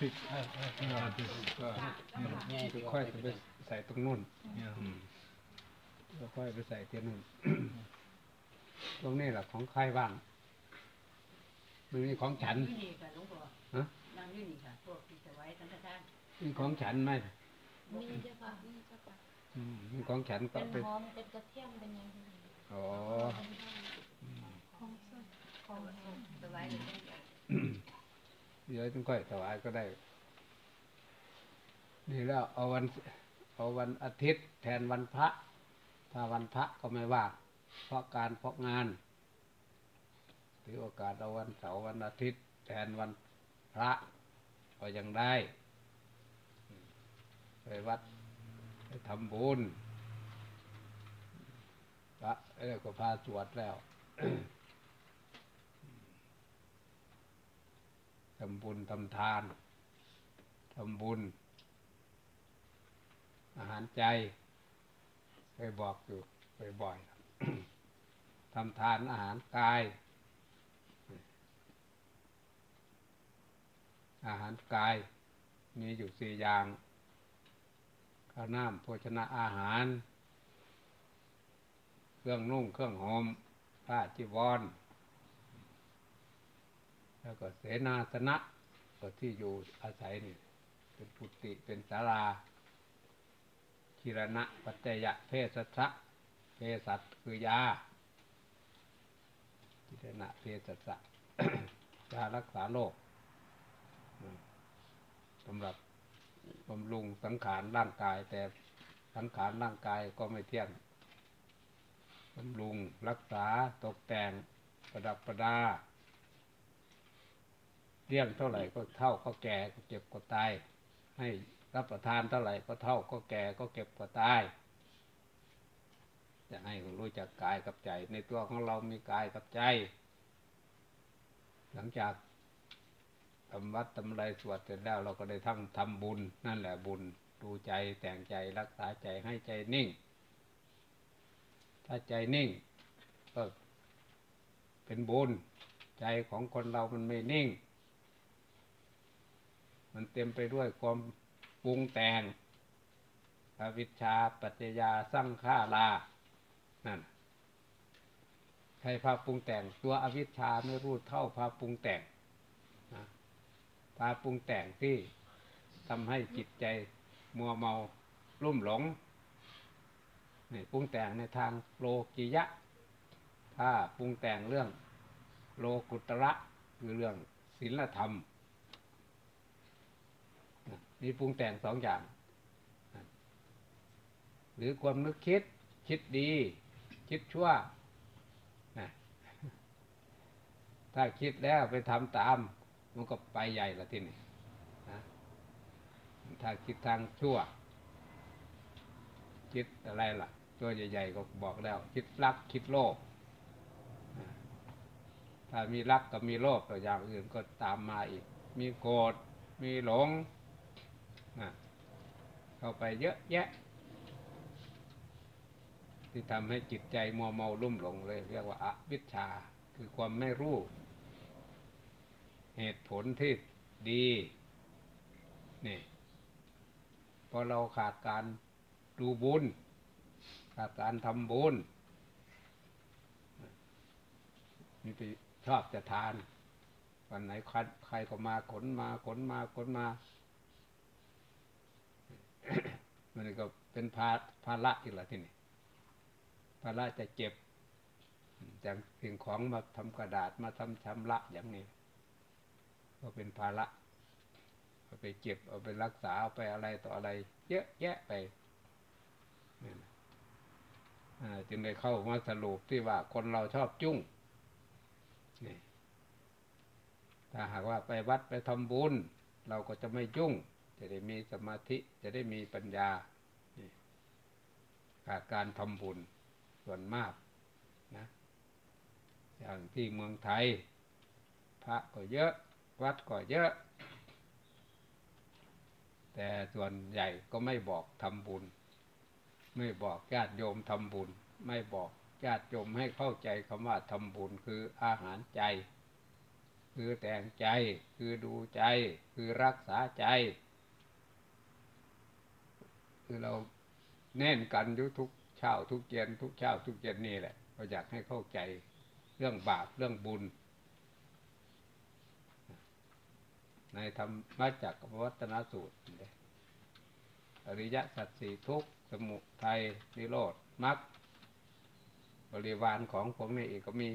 พริกพริกก็ค่อยไปใส่ตรงนู่นเนี่ยแล้วค่อยไปใส่ที่นู่นตรงนี้แหละของใครบ้างมันมีของฉันนี่ค่ะหลวงพ่อฮะนั่งอยู่นี่ค่ะพวกที่ถวายสังฆทานมีของฉันไหมมีเจ้าค่ะมีเจ้าค่ะมีของฉันก็เป็นหอมเป็นกระเทียมเป็นยังไงอ๋อของสดของสดถวายเลยต้ เดี๋ยวจึงค่อยถวายก็ได้นี่แล้วเอาวันเอาวันอาทิตย์แทนวันพระ ถ้าวันพระก็ไม่ว่าเพราะการเพราะงานถือโอกาสเอาวันเสาร์วันอาทิตย์แทนวันพระก็ยังได้ไปวัดไปทำบุญพระเออก็พาสวดแล้ว ทำบุญทำทานทำบุญ อาหารใจเคยบอกอยู่บ่อยๆทำทานอาหารกาย อาหารกาย มีอยู่สี่อย่างข้าวน้ำโภชนะอาหาร เครื่องนุ่งเครื่องหอมผ้าจีวร แล้วก็เสนาสนะก็ที่อยู่อาศัยนี่ เป็นปุติเป็นศาลาคิรณะปัจจยะเพศสัะเพสัตคือยาคิรณะเพศสัะยารักษาโรคสำหรับบำรุงสังขารร่างกาย แต่สังขารร่างกายก็ไม่เที่ยงบำรุงรักษาตกแต่งประดับประดา เลี้ยงเท่าไหร่ก็เท่าก็แก่ก็เจ็บก็ตาย ให้รับประทานเท่าไหร่ก็เท่าก็แก่ก็เก็บก็ตายจะให้รู้จักกายกับใจ ในตัวของเรามีกายกับใจ หลังจากทำวัดทำไรสวดเสร็จแล้วเราก็ได้ทั้งทำบุญ นั่นแหละบุญดูใจแต่งใจรักษาใจให้ใจนิ่ง ถ้าใจนิ่งก็เป็นบุญ ใจของคนเรามันไม่นิ่ง มันเต็มไปด้วยความปรุงแต่งอวิชชาปัจจยาสร้างฆ่าลา นั่นใครพาปรุงแต่ง ตัวอวิชชาไม่รู้เท่าพาปรุงแต่งพาปรุงแต่งที่ทำให้จิตใจมัวเมาลุ่มหลงนี่ปรุงแต่งในทางโลกิยะ ถ้าปรุงแต่งเรื่องโลกุตระคือเรื่องศีลธรรม มีปรุงแต่งสองอย่าง หรือความนึกคิดคิดดี คิดชั่วนะถ้าคิดแล้วไปทำตาม มันก็ไปใหญ่ละทีนี้นะถ้าคิดทางชั่ว คิดอะไรล่ะ ตัวใหญ่ๆก็บอกแล้ว คิดรักคิดโลภถ้ามีรักกับมีโลภตัวอย่างอื่นก็ตามมาอีก มีโกรธมีหลง เข้าไปเยอะแยะ ที่ทำให้จิตใจมัวเมาลุ่มหลงเลย เรียกว่าอวิชชา คือความไม่รู้ เหตุผลที่ดีนี่พอเราขาดการดูบุญ ขาดการทำบุญนี่ไปชอบจะทาน วันไหนใครใครก็มาขนมาขนมาขนมา มันก็เป็นภาภาระอีกละที่นี่ภาระจะเจ็บจากสิ่งของมาทำกระดาษมาทำชำระอย่างนี้ ก็เป็นภาระเอาไปเก็บเอาไปรักษาเอาไปอะไรต่ออะไร เยอะแยะไปจึงได้เข้ามาสรุปที่ว่าคนเราชอบจุ้งถ้าหากว่าไปวัดไปทำบุญ เราก็จะไม่ยุ่ง จะได้มีสมาธิจะได้มีปัญญาขาดการทำบุญส่วนมากนะอย่างที่เมืองไทย พระก็เยอะ วัดก็เยอะ แต่ส่วนใหญ่ก็ไม่บอกทำบุญ ไม่บอกญาติโยมทำบุญ ไม่บอกญาติโยมให้เข้าใจคำว่าทำบุญคืออาหารใจ คือแต่งใจ คือดูใจ คือรักษาใจ คือเราเน้นกันอยุทุกเช้าทุกเย็นทุกเช้าทุกเย็นนี่แหละเราอยากให้เข้าใจเรื่องบาปเรื่องบุญ ในธรรมจักรวัฒนสูตรอริยสัจสี่ทุกสมุทัยนิโรธมรรคบริวารของพวกนี้องก็มี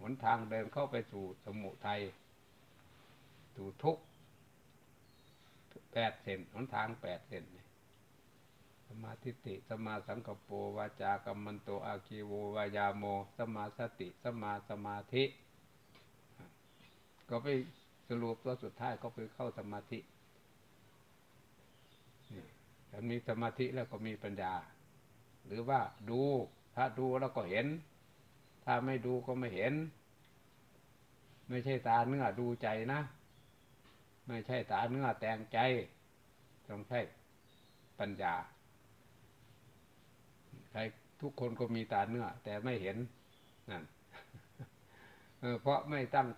หนทางเดินเข้าไปสู่สมุทัยสู่ทุกแปดเซนหนทางแปดเซนนี่ สมาธิติสมาสังกปรวาจากรรมันโตอาคีโววายาโม สมาสติสมาสมาธิ ก็ไปสรุปตัวสุดท้ายก็ไปเข้าสมาธิถ้ามีสมาธิแล้วก็มีปัญญา หรือว่าดู ถ้าดูแล้วก็เห็น ถ้าไม่ดูก็ไม่เห็น ไม่ใช่ตาเนื้อดูใจนะ ไม่ใช่ตาเนื้อแต่งใจ ต้องใช่ปัญญา รทุกคนก็มีตาเนื้อ แต่ไม่เห็นนั่นเพราะไม่ตั้ง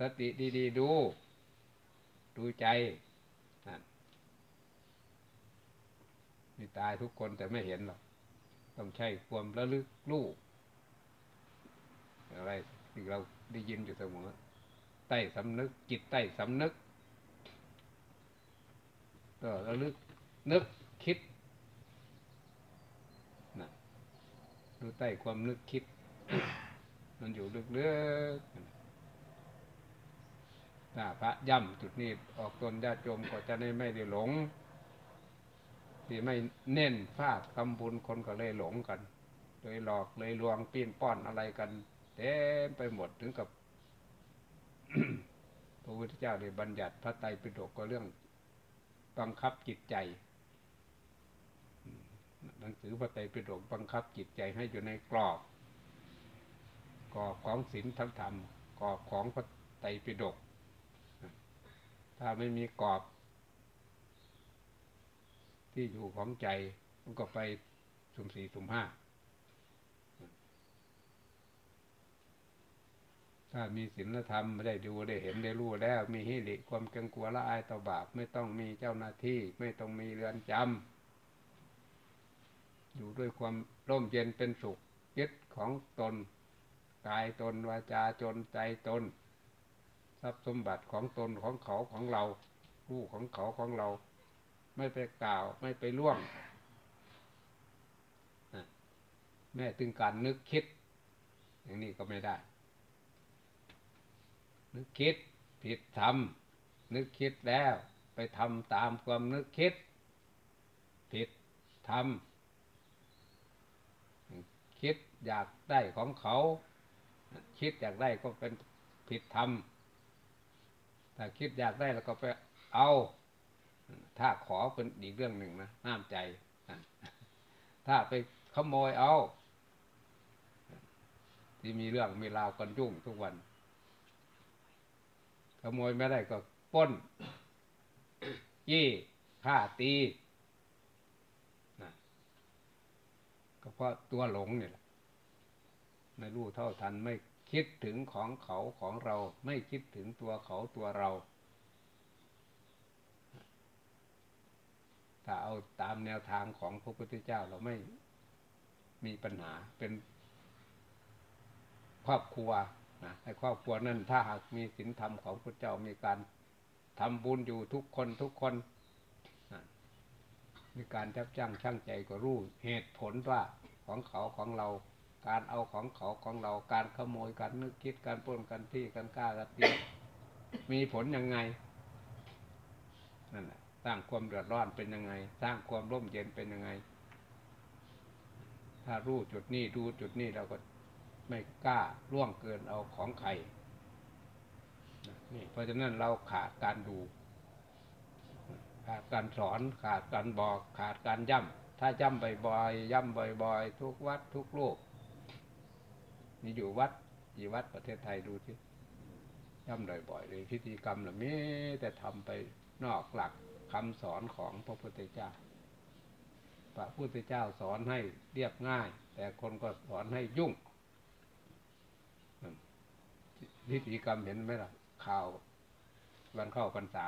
สติดีๆดู ดูใจนั่นมีตายทุกคนแต่ไม่เห็นหรอกต้องใช้ความระลึกรู้อะไรที่เราได้ยินอยู่เสมอใต้สำนึก จิตใต้สำนึกก็ระลึกนึกคิดนะ ดูใต้ความนึกคิด มันอยู่ลึกๆถ้าพระย่ำจุดนี้ออกตนญาติโยมก็จะได้ไม่ได้หลง ที่ไม่เน้นฟาดคำบุญคนก็เลยหลงกันเลยหลอกเลยลวงปีนป้อนอะไรกันเต็มไปหมดถึงกับพระพุทธเจ้าได้บัญญัติพระไตรปิฎกก็เรื่องบังคับจิตใจ หนังสือพระไตรปิฎกบังคับจิตใจให้อยู่ในกรอบ กรอบของศีลธรรมธรรม กรอบของพระไตรปิฎกถ้าไม่มีกรอบ ที่อยู่ของใจมันก็ไปสุ่มสี่สุ่มห้าถ้ามีศีลธรรมได้ดูได้เห็นได้รู้แล้ว มีฮิริความเกรงกลัวละอายต่อบาปไม่ต้องมีเจ้าหน้าที่ ไม่ต้องมีเรือนจำ อยู่ด้วยความร่มเย็นเป็นสุขยึดของตนกายตนวาจาจนใจตน ทรัพย์สมบัติของตนของเขาของเราผู้ของเขาของเรา ไม่ไปกล่าวไม่ไปล่วงแม่ถึงการนึกคิด อย่างนี้ก็ไม่ได้ นึกคิดผิดทำนึกคิดแล้ว ไปทำตามความนึกคิด ผิดทำ คิดอยากได้ของเขา คิดอยากได้ก็เป็นผิดทำถ้าคิดอยากได้แล้วก็ไปเอา ถ้าขอเป็นอีกเรื่องหนึ่งนะห้ามใจ ถ้าไปขโมยเอา ที่มีเรื่องมีราวกันยุ่งทุกวัน ขโมยไม่ได้ก็ป้น ยี่ฆ่าตีนะก็ เพราะตัวหลงเนี่ยไม่รู้เท่าทันไม่คิดถึงของเขาของเรา ไม่คิดถึงตัวเขาตัวเรา ถ้าเอาตามแนวทางของพระพุทธเจ้าเราไม่มีปัญหาเป็นครอบครัวนะในครอบครัวนั้นถ้าหากมีศีลธรรมของพระเจ้ามีการทำบุญอยู่ทุกคนทุกคน มีการจับจ้างช่างใจก็รู้เหตุผลว่าของเขาของเรา การเอาของเขาของเรา การขโมยการนึกคิดการปล้นการที่การกล้าการตีมีผลยังไงนั่นแหละสร้างความเดือดร้อนเป็นยังไง สร้างความร่มเย็นเป็นยังไง ถ้ารู้จุดนี้ดูจุดนี้เราก็ไม่กล้าล่วงเกินเอาของใครนี่เพราะฉะนั้นเราขาดการดู ขาดการสอนขาดการบอกขาดการย่ำถ้าย่ำบ่อยๆย่ำบ่อยๆทุกวัดทุกลูกมีอยู่วัดกี่วัดประเทศไทยดูที่ย่ำบ่อยๆเลยพิธีกรรมเหล่านี้แต่ทำไปนอกหลักคำสอนของพระพุทธเจ้าพระพุทธเจ้าสอนให้เรียบง่าย แต่คนก็สอนให้ยุ่งพิธีกรรมเห็นไหมล่ะข่าววันเข้าพรรษา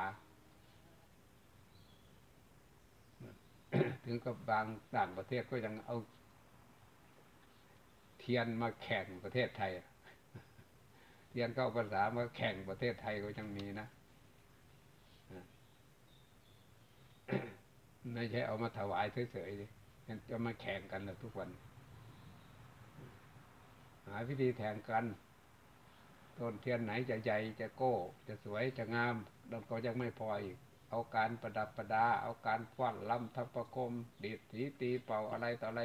ถึงกับบางต่างประเทศก็ยังเอา เทียนมาแข่งประเทศไทย เทียนเข้าพรรษามาแข่งประเทศไทยก็ยังมีนะไม่ใช่เอามาถวายเฉยๆดิจะมาแข่งกันเลยทุกวัน หาวิธีแข่งกันต้นเทียนไหนจะใหญ่จะโก้ จะสวยจะงามเราก็ยังไม่พออีก เอาการประดับประดา เอาการฟ้อนลำทัพประคมดีดสีตีเป่าอะไรต่ออะไร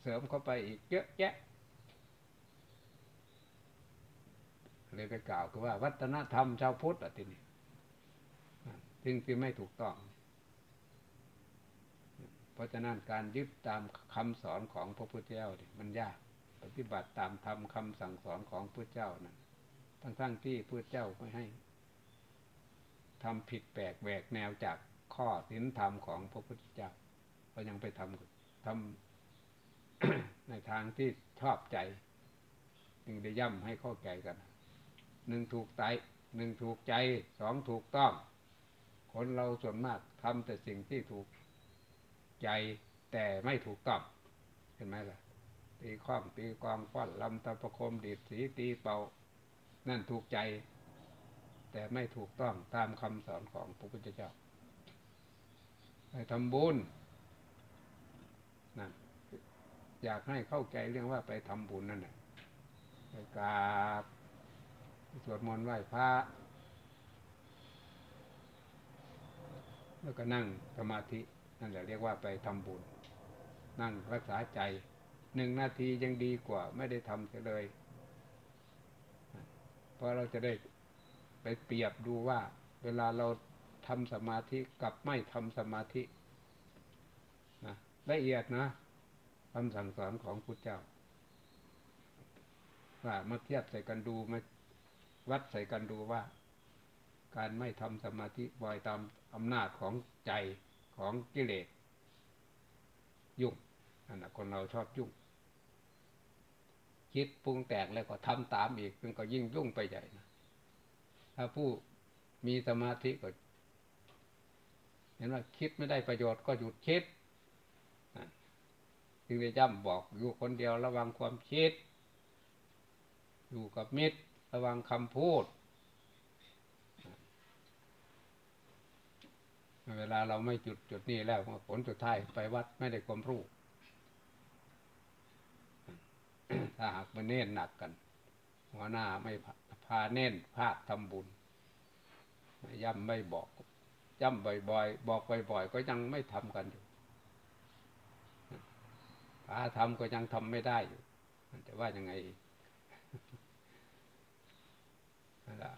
เสริมเข้าไปอีกเยอะแยะเลยไปกล่าวคือว่าวัฒนธรรมชาวพุทธอะทีนี้ซึ่งที่ไม่ถูกต้อง เพราะฉะนั้นการยึดตามคำสอนของพระพุทธเจ้านี่มันยากปฏิบัติตามธรรมคำสั่งสอนของพระเจ้านั้นทั้งๆที่พระเจ้าไม่ให้ ทำผิดแปลกแหวกแนวจากข้อศีลธรรมของพระพุทธเจ้าก็ยังไปทำทำในทางที่ชอบใจจึงได้ย่ำให้เข้าใจกันหนึ่งถูกใจหนึ่งถูกใจสองถูกต้อง คนเราส่วนมากทำแต่สิ่งที่ถูกใจแต่ไม่ถูกต้องเห็นไหมล่ะ ตีข้องตีกองฟ้อนลำตะประคมดีดสีตีเป่า นั่นถูกใจ แต่ไม่ถูกต้องตามคำสอนของพระพุทธเจ้าไปทำบุญนั่นอยากให้เข้าใจเรื่องว่าไปทำบุญนั่นแหละไปกราบสวดมนต์ไหว้พระแล้วก็นั่งสมาธินั่นแหละเรียกว่าไปทำบุญ นั่งรักษาใจหนึ่งนาทียังดีกว่า ไม่ได้ทำเลยเพราะเราจะได้ ไปเปรียบดูว่า เวลาเราทำสมาธิกับไม่ทำสมาธินะละเอียดนะคำสั่งสอนของพุทธเจ้าว่ามาเทียบใส่กันดูมาวัดใส่กันดูว่า การไม่ทำสมาธิบ่อยตามอำนาจของใจของกิเลสยุ่งนั่นนะคนเราชอบยุ่ง คิดปรุงแต่งแล้วก็ทำตามอีกมันก็ยิ่งยุ่งไปใหญ่นะ ถ้าผู้มีสมาธิก็เห็นว่าคิดไม่ได้ประโยชน์ก็หยุดคิดจึงได้ย่ำบอกอยู่คนเดียวระวังความคิด อยู่กับมิตรระวังคำพูด เวลาเราไม่จุดจุดนี้แล้วผลสุดท้ายไปวัดไม่ได้ความรู้ถ้าหากมันเน้นหนักกัน หัวหน้าไม่พาเน้นภาคทำบุญ ย่ำไม่บอก ย่ำบ่อยๆ บอกบ่อยๆ ก็ยังไม่ทำกันอยู่พาทำก็ยังทำไม่ได้อยู่มันจะว่ายังไง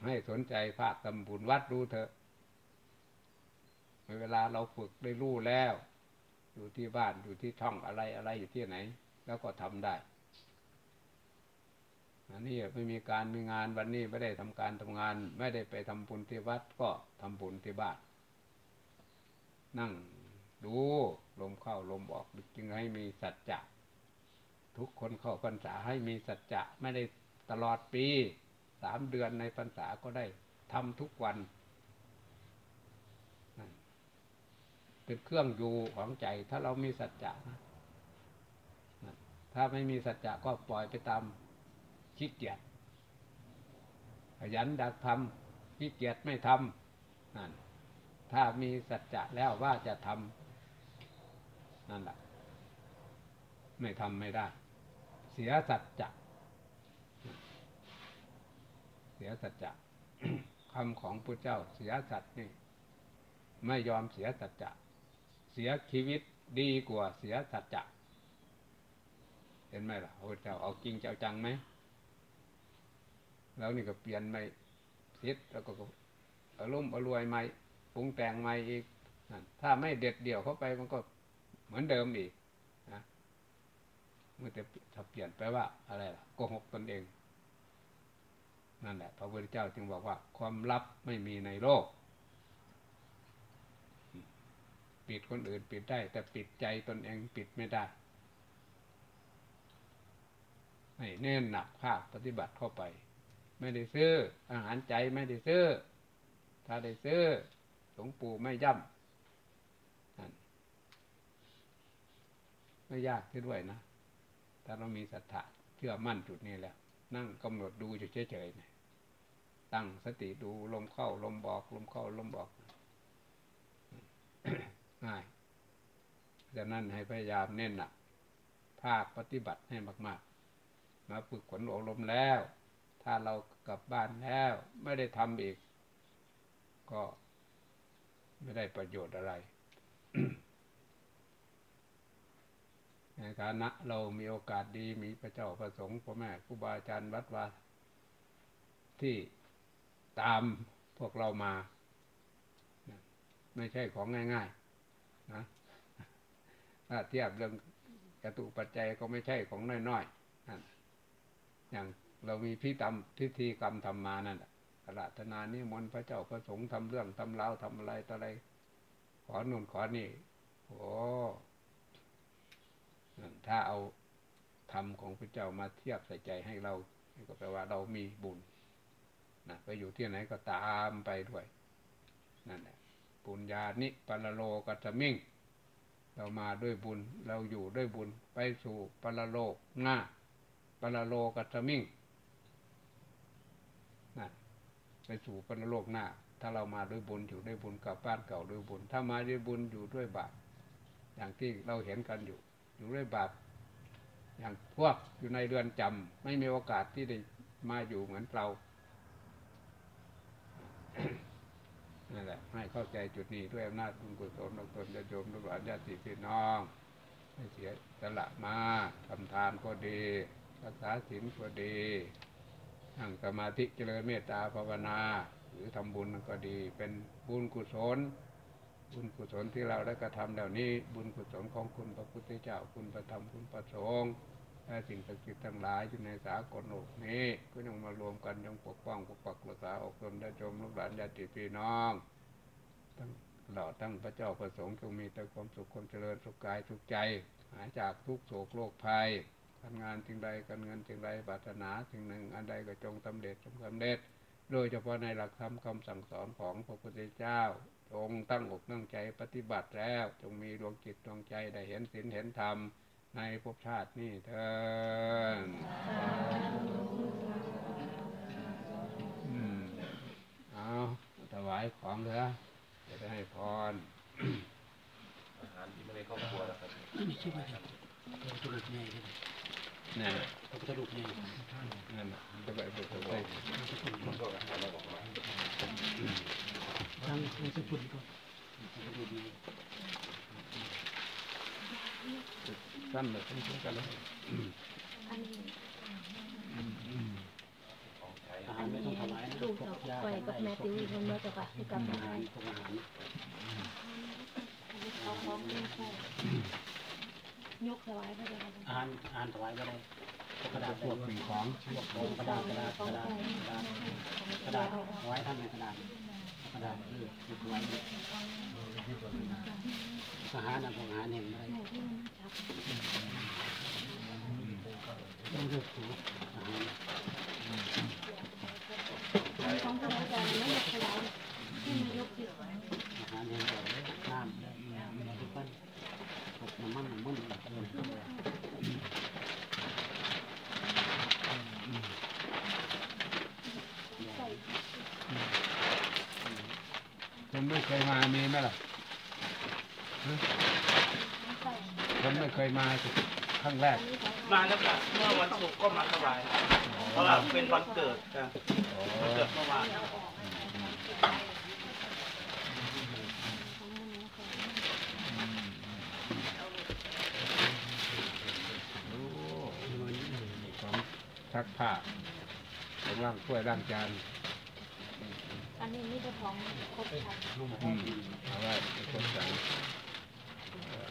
ให้สนใจภาคทำบุญวัดรู้เถอะเวลาเราฝึกได้รู้แล้ว อยู่ที่บ้านอยู่ที่ช่องอะไรอะไรอยู่ที่ไหน แล้วก็ทำได้ อันนี้ไม่มีการมีงานวันนี้ไม่ได้ทำการทำงาน ไม่ได้ไปทำบุญที่วัดก็ทำบุญที่บ้าน นั่งดูลมเข้าลมออกจึงให้มีสัจจะทุกคนเข้าพรรษาให้มีสัจจะไม่ได้ตลอดปีสามเดือนในพรรษาก็ได้ทำทุกวัน เป็นเครื่องอยู่ของใจ ถ้าเรามีสัจจะนะถ้าไม่มีสัจจะก็ปล่อยไปตาม ขี้เกียจขยันดักทำขี้เกียจไม่ทำนั่นถ้ามีสัจจะแล้วว่าจะทำนั่นแหละไม่ทำไม่ได้ เสียสัจจะเสียสัจจะคำของพระเจ้าเสียสัจนี่ ไม่ยอมเสียสัจจะเสียชีวิตดีกว่าเสียสัจจะเห็นไหมล่ะพระเจ้าเอาจริงเจ้าจังไหม แล้วนี่ก็เปลี่ยนไม่คิดแล้วก็อารมณ์อรวยใหม่ปรุงแต่งใหม่อีกถ้าไม่เด็ดเดี่ยวเข้าไปมันก็เหมือนเดิมอีกนะเมื่อแต่ถ้าเปลี่ยนไปว่าอะไรล่ะโกหกตนเอง นั่นแหละ พระพุทธเจ้าจึงบอกว่า ความลับไม่มีในโลก ปิดคนอื่นปิดได้ แต่ปิดใจตนเองปิดไม่ได้ให้แน่นหนักภาคปฏิบัติเข้าไป ไม่ได้ซื้อ อาหารใจไม่ได้ซื้อ ถ้าได้ซื้อหลวงปู่ไม่ย่ำไม่ยากที่ด้วยนะถ้าเรามีศรัทธาเชื่อมั่นจุดนี้แล้ว นั่งกำหนดดูอยู่เฉยๆตั้งสติดูลมเข้าลมบอกลมเข้าลมบอกง่ายดังนั้นให้พยายามเน้นหนักภาคปฏิบัติให้มาก ๆ มาฝึกขนอบรมแล้ว ถ้าเรากลับบ้านแล้วไม่ได้ทำอีก ก็ไม่ได้ประโยชน์อะไรในฐานะเรามีโอกาสดีมีพระเจ้าพระสงฆ์พ่อแม่ครูบาอาจารย์วัดวาที่ตามพวกเรามา ไม่ใช่ของง่ายๆนะถ้าเทียบเรื่องกระตุปัจจัยก็ไม่ใช่ของน้อยๆอย่าง เรามีพิธรรมพิธีกรรมทำมานั่นน่ะกราธนานิมนต์พระเจ้าพระสงฆ์ทำเรื่องทำราวทำอะไรต่ออะไร ขอนู่นขอนี่โอ้นั่นถ้าเอาธรรมของพระเจ้ามาเทียบใส่ใจให้เราก็แปลว่าเรามีบุญนะไปอยู่ที่ไหนก็ตามไปด้วยนั่นแหละปุญญานิปรโลกัตมิงเรามาด้วยบุญ เราอยู่ด้วยบุญ ไปสู่ปรโลกหน้าปรโลกัตมิงนะ ไปสู่ปรโลกหน้า ถ้าเรามาด้วยบุญอยู่ด้วยบุญกลับบ้านเก่าด้วยบุญ ถ้ามาด้วยบุญอยู่ด้วยบาปอย่างที่เราเห็นกันอยู่ อยู่ด้วยบาปอย่างพวกอยู่ในเรือนจำไม่มีโอกาสที่ได้มาอยู่เหมือนเรานั่นแหละให้เข้าใจจุดนี้ด้วยอำนาจบุญกุศลของตนญาติโยมลูกหลานญาติพี่น้องให้เสียสละมาทำทานก็ดีรักษาศีลก็ดี นั่งสมาธิเจริญเมตตาภาวนา หรือทำบุญก็ดี เป็นบุญกุศล บุญกุศลที่เราได้กระทำเหล่านี้ บุญกุศลของคุณพระพุทธเจ้าคุณพระธรรมคุณพระสงฆ์และสิ่งศักดิ์สิทธิ์ทั้งหลายอยู่ในสากลโลกนี้ก็ยังมารวมกันยังปกป้องปกปักรักษาอกตนได้ชมลูกหลานญาติพี่น้องทั้งเหล่าทั้งพระเจ้าประสงค์จงมีแต่ความสุขความเจริญสุขกายสุขใจ หายจากทุกโศกโรคภัย การงานสิ่งใดการเงินสิ่งใดปรารถนาสิ่งหนึ่ง อันใดก็จงสำเร็จจงสำเร็จ โดยเฉพาะในหลักธรรมคำสั่งสอนของพระพุทธเจ้า จงตั้งอกตั้งใจปฏิบัติแล้ว จงมีดวงจิตดวงใจได้เห็นศีลเห็นธรรมในภพชาตินี้เถิดอืมเอาถวายของเถอะจะได้ให้พรอาหารที่ไม่ได้ครอบครัวแล้วครับนี่ชื่อว่าพระพุทธรูปใหญ่ใช่ไหม นั่นน่ะพระพุทธรูปใหญ่นั่นน่ะจะไปไปไปมันก็อาหารเราบอกมาทางทางสกุลก็พระพุทธรูปใหญ่สั้นเลยสั้นกันเลยอันนี้ของใช้อาหารไม่ต้องถวายนะลูกพวเจ้ากยาปล่อยกับแม่ติวอีกคนเดียวเจ้าค่ะที่กลับมาอาหาให้รพวกอาหาร ยกถวายพระเจ้าค่ะอาหารอาหารถวายก็ได้กระดาษพวกสิ่งของพวกของกระดาษกระดาษกระดาษกระดาษกระดาษเอาไว้ท่านในกระดาษกระดาษเออหยิบไว้อาหารนะพวกอาหารเห็นไหมแม่ที่มันชับต้องเลือกถูอาหาร ของพระอาจารย์ไม่ยกถวายที่มายกที่ อาหารเห็นก่อนน้ำน้ำทุกคนพวกน้ำมันน้ำมันเออ ใส่ คนไม่ เคยมามีไหมล่ะฮะใส่คนไม่เคยมาครั้งแรกอันนี้ของมาแล้วค่ะเมื่อวันศุกร์ก็มาถวายเพราะว่าเป็นวันเกิดค่ะโอ้วันเกิดเมื่อวานของมันนะของโอ้ของซักผ้าของร่างถ้วยร่างจาน อันนี้มีแต่ของครบชันอืมเอาไว้ให้คนสั่ง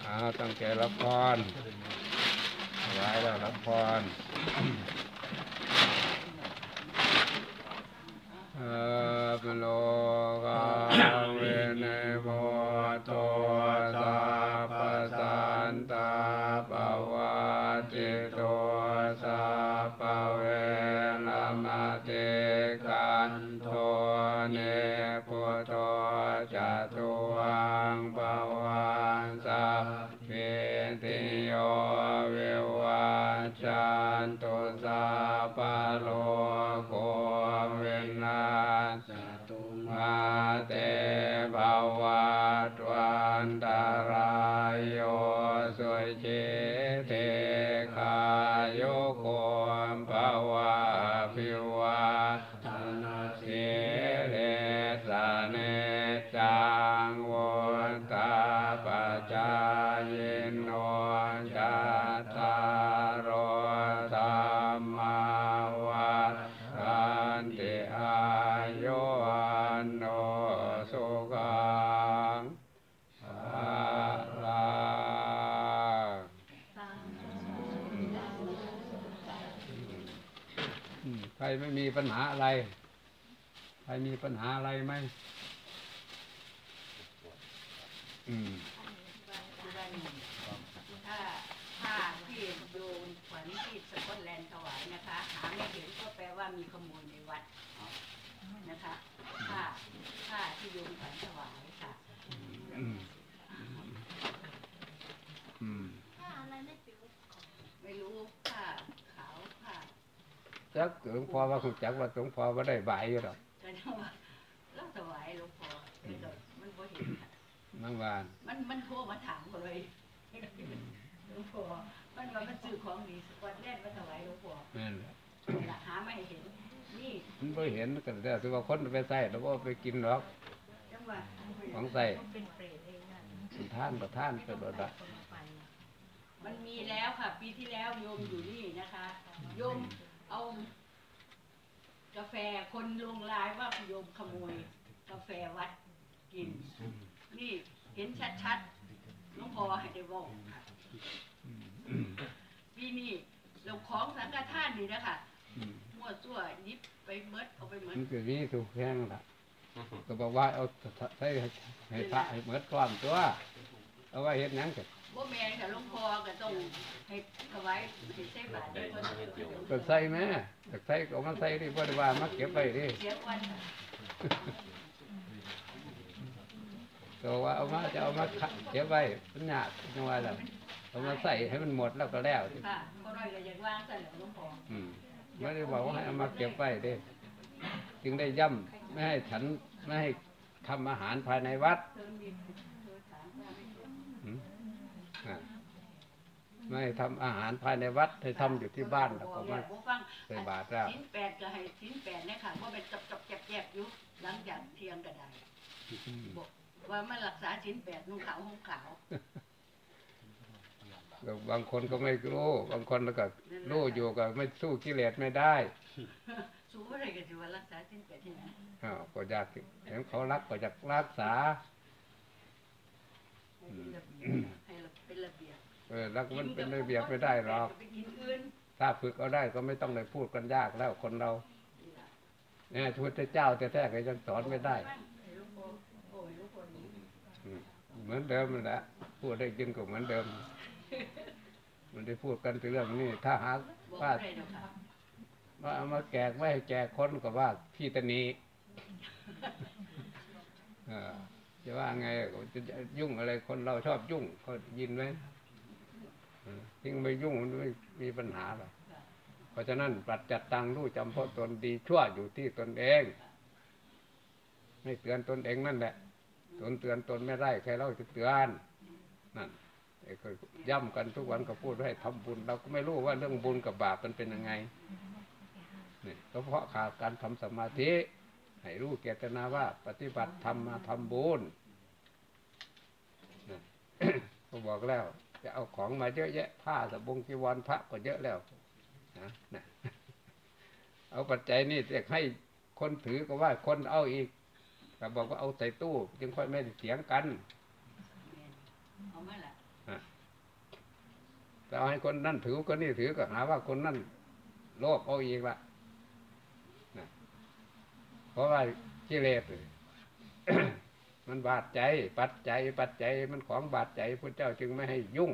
เอาตั้งใจรับพรเอาไว้แล้วรับพรเออมโล เตภวัตวันตราย รมีปัญหาอะไรไหมอืมถ้าถ้าที่โยนขวัญที่สกอตแลนด์ถวายนะคะ หาไม่เห็นก็แปลว่ามีขโมยในวัดนะคะถ้าถ้าที่โยนขวัญถวายค่ะอืมอืมไม่รู้ผ้าขาวผ้าจักหลวงพ่อว่าคุณจักว่าหลวงพ่อว่าได้ใบอยู่หรอก ก็เรียกว่าเราถวายหลวงพ่อแต่ก็มันบ่เห็นค่ะน้ำวาน มันมันโทรมาถามก็เลยหลวงพ่อมันว่ามันซื้อของดีสกอตแลนด์มาถวายหลวงพ่อนั่นแหละนี่ล่ะหาไม่เห็น นี่มันไม่เห็นกันแต่ถือว่าคนไปใส่แล้วก็ไปกินหรอกจังหวะของใส่ท่านกับท่านไปโดดละมันมีแล้วค่ะ ปีที่แล้วโยมอยู่นี่นะคะโยมเอา กาแฟคนลงลายว่าโยมขโมย กาแฟวัดกิน นี่เห็นชัดๆหลวงพอให้ได้บอกค่ะปีนี้เราของสังฆทานนี่นะคะมั่วซั่วยิบไปเมิดเอาไปเมิดมันก็มีถูกแห้งละก็บอกว่าเอาใส่ให้พระให้เหมือนก้อนตัว เอาไว้เห็นยังกัน บ่แม่นค่ะหลวงพ่อก็ต้องให้ถวายให้ใส่บาตรให้เพิ่นก็ใส่ไหมแต่ใส่ก็เอามาใส่ดิบ่ได้ว่ามาเก็บไว้ดิเสียวันค่ะก็ว่าเอามาจะเอามาขะเก็บไว้ปัญญากจังว่าแล้วเอามาใส่ให้มันหมดแล้วก็แล้วดิค่ะบ่น้อยก็อยากวางซะแล้วหลวงพ่ออืมไม่ได้บอกว่าให้เอามาเก็บไว้ดิจึงได้ย่ำไม่ให้ฉันไม่ให้ทำอาหารภายในวัดเติมดินเติมถามว่าไม่ถูก อืมอะ ไม่ให้ทำอาหารภายในวัดให้ทำอยู่ที่บ้านแล้วก็มาบ่ฟังใส่บาตรแล้วชิ้นแปดก็ให้ชิ้นแปดเนี่ยค่ะเพราะเป็นจับจับแจบแจบอยู่หลังจากเที่ยงก็ได้อืมบอกว่ามันรักษาชิ้นแปดนุ่งขาวห่มขาวก็บางคนก็ไม่รู้บางคนก็รู้อยู่ก็ไม่สู้กิเลสไม่ได้สู้อะไรกันสิว่ารักษาชิ้นแปดที่ไหนอ้าวก็อยากเห็นเขารักก็อยากรักษาให้ เป็นระเบียบให้เป็นระเบียบเออรักมันเป็นระเบียบไม่ได้หรอกไปกินอื่นถ้าฝึกเอาได้ก็ไม่ต้องเลยพูดกันยากแล้วคนเราเนี่ยพระพุทธเจ้าแท้ๆก็ยังสอนไม่ได้ให้ลูกโป่งโอ้ยลูกโป่งนี้อืมเหมือนเดิมนั่นแหละพูดได้ยินก็เหมือนเดิม มันได้พูดกันถึงเรื่องนี้ ถ้าหากบอกว่าได้หรอกค่ะว่าเอามาแจกไม่ให้แจกคนก็ว่าพี่ตะนีเออ จะว่าไงจะยุ่งอะไรคนเราชอบยุ่งก็ยินไหมทิ้งไม่ยุ่งมันไม่มีปัญหาหรอกเพราะฉะนั้นปรัจจัดตังรู้จำเพราะตนดีชั่วอยู่ที่ตนเองไม่เตือนตนเองนั่นแหละตนเตือนตนไม่ได้ใครเล่าจะเตือนนั่นไอ้ก็ย่ำกันทุกวันก็พูดให้ทำบุญ เราก็ไม่รู้ว่าเรื่องบุญกับบาปมันเป็นยังไงนี่ก็เพราะขาดการทำสมาธิ ให้รู้เจตนาว่า ปฏิบัติธรรมมาทำบุญนี่ก็บอกแล้ว จะเอาของมาเยอะแยะ ผ้าสบงจีวรพระก็เยอะแล้วนะนะเอาปัจจัยนี่จะให้คนถือก็ว่าคนเอาอีกแต่บอกว่าเอาใส่ตู้ จึงค่อยไม่ได้เถียงกันเอามาละแต่เอาให้คนนั่นถือคนนี้ถือก็หาว่าคนนั่นโลภเอาอีกละนะ เพราะว่ากิเลสมันบาดใจ ปัดใจปัดใจมันของบาดใจพระเจ้าจึงไม่ให้ยุ่ง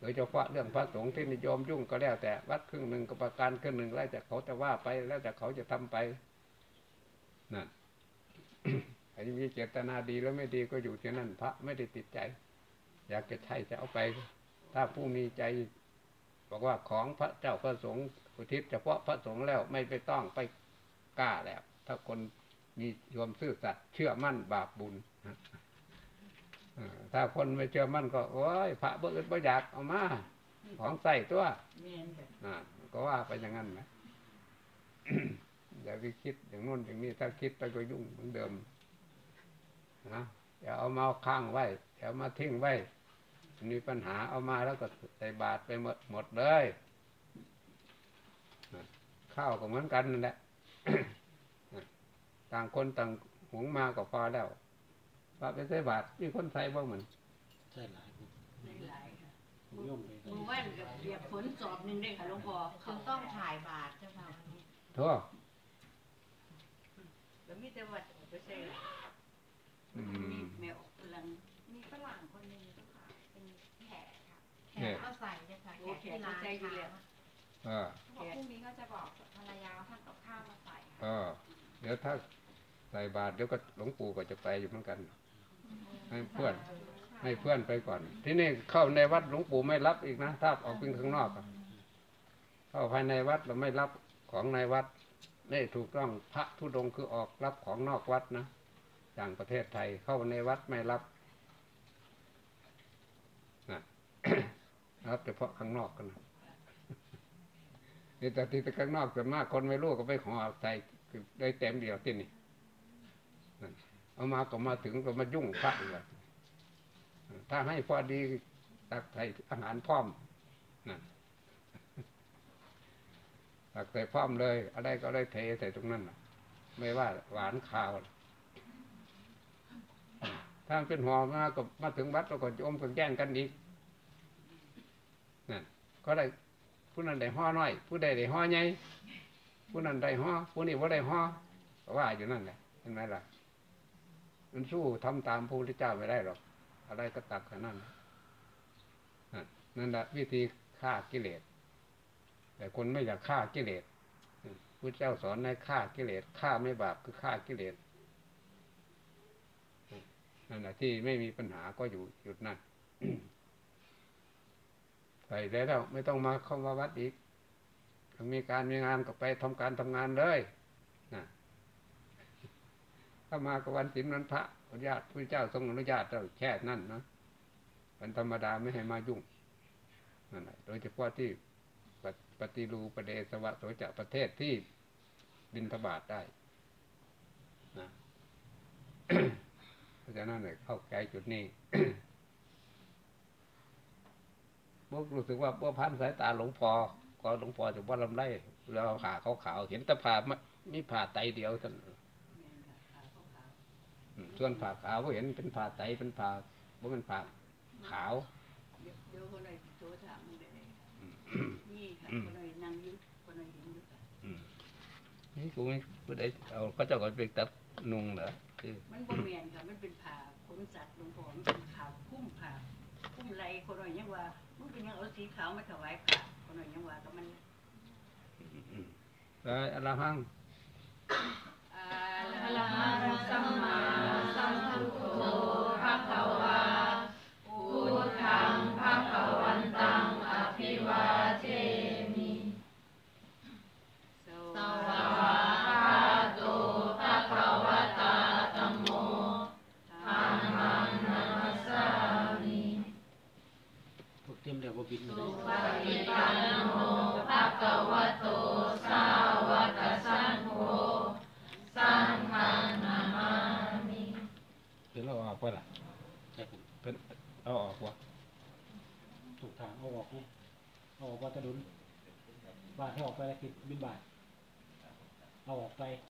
โดยเฉพาะเรื่องพระสงฆ์ที่นิยมยุ่งก็แล้วแต่ วัดครึ่งหนึ่งกับประการครึ่งหนึ่งแล้วแต่เขาจะว่าไปแล้วแต่เขาจะทำไปนั่นให้มีเจตนาดีแล้วไม่ดีก็อยู่ที่นั่นพระไม่ได้ติดใจ อยากจะใช้จะเอาไป ถ้าผู้มีใจ บอกว่าของพระเจ้าพระสงฆ์อุทิศเฉพาะพระสงฆ์แล้วไม่ไปต้องไปกล้าแล้ว ถ้าคนมีความซื่อสัตย์เชื่อมั่นบาปบุญเออถ้าคนไม่เชื่อมั่นก็โอ้ยพระบ่อื่นบ่อยากเอามาของใส่ตัวแม่นค่ะอ่าก็ว่าไปอย่างนั้นไหมอย่าไปคิดอย่างโน้นอย่างนี้ถ้าคิดไปก็ยุ่งเหมือนเดิมนะอย่าเอามาข้างไว้อย่าเอามาทิ้งไว้มีปัญหาเอามาแล้วก็ใส่บาตรไปหมดหมดเลยนะข้าวก็เหมือนกันนั่นแหละ ต่างคนต่างหุงมาก็พอแล้วพระไปใส่บาตรมีคนใส่บ้างเหมือนใช่หลายคนในหลายค่ะโยมเลยมือว่านกับเปียกฝนสอบหนึ่งได้ค่ะหลวงพ่อจึงต้องถ่ายบาทเจ้าค่ะวันนี้ทั่วแล้วมีแต่วัดไปใส่อืมีมแมวพลังมีฝรั่งคนหนึ่งเจ้าค่ะเป็นแขกค่ะแขแขกกก็ใส่เจ้าค่ะโอแขกเคที่ร้านเข้าใจอยู่แล้วค่ะเออเขาบอกพรุ่งนี้ก็จะบอกภรรยาว่าท่านกับข้าวมาใส่เออเดี๋ยวถ้า ใส่บาตรเดี๋ยวก็หลวงปู่ก็จะไปอยู่เหมือนกัน ให้เพื่อนให้เพื่อนไปก่อน ที่นี่เข้าในวัดหลวงปู่ไม่รับอีกนะถ้าออกเป็นข้างนอกเข้าภายในวัดเราไม่รับของในวัดนี่ถูกต้องพระธุดงคือออกรับของนอกวัดนะอย่างประเทศไทยเข้าในวัดไม่รับนะรับเฉพาะข้างนอกกันนะนี่แต่ที่ข้างนอกส่วนมากคนไม่รู้ก็ไปขอใส่ได้เต็มเดียวที่นี่ เอามาก็มาถึงก็มายุ่งพระอีกแล้วถ้าให้พอดีตักใส่อาหารพร้อมนั่นตักใส่พร้อมเลย อะไรก็ได้เทใส่ตรงนั้นไม่ว่าหวานข้าวถ้าเป็นห่อมาก็มาถึงวัดเราก็โยมกันแย่งกันอีกนั่นก็ได้ผู้นั้นได้ห่อน้อย ผู้ใดได้ห่อใหญ่ผู้นั้นได้ห่อผู้นี้ว่าได้ห่อว่าอยู่นั่นแหละเห็นไหมล่ะ มันสู้ทำตามพระพุทธเจ้าไม่ได้หรอก อะไรก็ตักขนาดนั้นนั่นนั่นแหละวิธีฆ่ากิเลส แต่คนไม่อยากฆ่ากิเลสพระเจ้าสอนให้ฆ่ากิเลสฆ่าไม่บาปคือฆ่ากิเลสนั่นแหละที่ไม่มีปัญหาก็อยู่หยุดนั่นใส่ได้แล้วไม่ต้องมาเข้ามาวัดอีกถ้ามีการมีงานก็ไปทำการทำงานเลยนะ ถ้ามากับวันศีลวันพระอนุญาตพระเจ้าทรงอนุญาตเราแค่นั้นนะวันธรรมดาไม่ให้มายุ่งนั่นแหละโดยเฉพาะที่ปฏิปฏิรูประเดสวะโสจะประเทศที่บินทบาทได้นะเพราะฉะนั้นเลยเข้าใจจุดนี้พวกรู้สึกว่าพวกพันสายตาหลวงพอก็หลวงพอจะว่าลำไรแล้วผ่าขาขาวๆเห็นต่ผ่ามามีผ่าไตเดียวท่าน ส่วนผ่าขาวก็เห็นเป็นผ่าไตเป็นผ่าว่าเป็นผ่าขาว เดี๋ยวเดี๋ยวคนไหนโทรถามมึงได้เลยนี่ค่ะคนไหนนั่งอยิ้คนไหนเห็นอยู่ค่ะอืมนี่กูไม่พูดได้เอาเขาเจ้าก็ไปตัดนุงเหรอคือมันบ่แมนค่ะมันเป็นผ่าขนสัตว์หลวงพ่อมันเป็นขาวพุ่มผ่าพุ่มไรคนไหนยังว่ามันเป็นยังเอาสีขาวมาถวายผ่าคนไหนยังว่าก็มันแล้วอรหังอ่าอะ ระหังสัมมาสัมพุทโธภะคะวาพุทธังภะคะวันตังอภิวาเทมิสวาคาโตภะคะวะตาธัมโมธัมมังนามัสามิพวกเตรียมเดี๋ยวพวกบินเลย เอาออกวะถูกทางเอาออกนะเอาออกว่าจะดุนบาทให้ออกไปแล้วคิดบินบาทเอาออกไป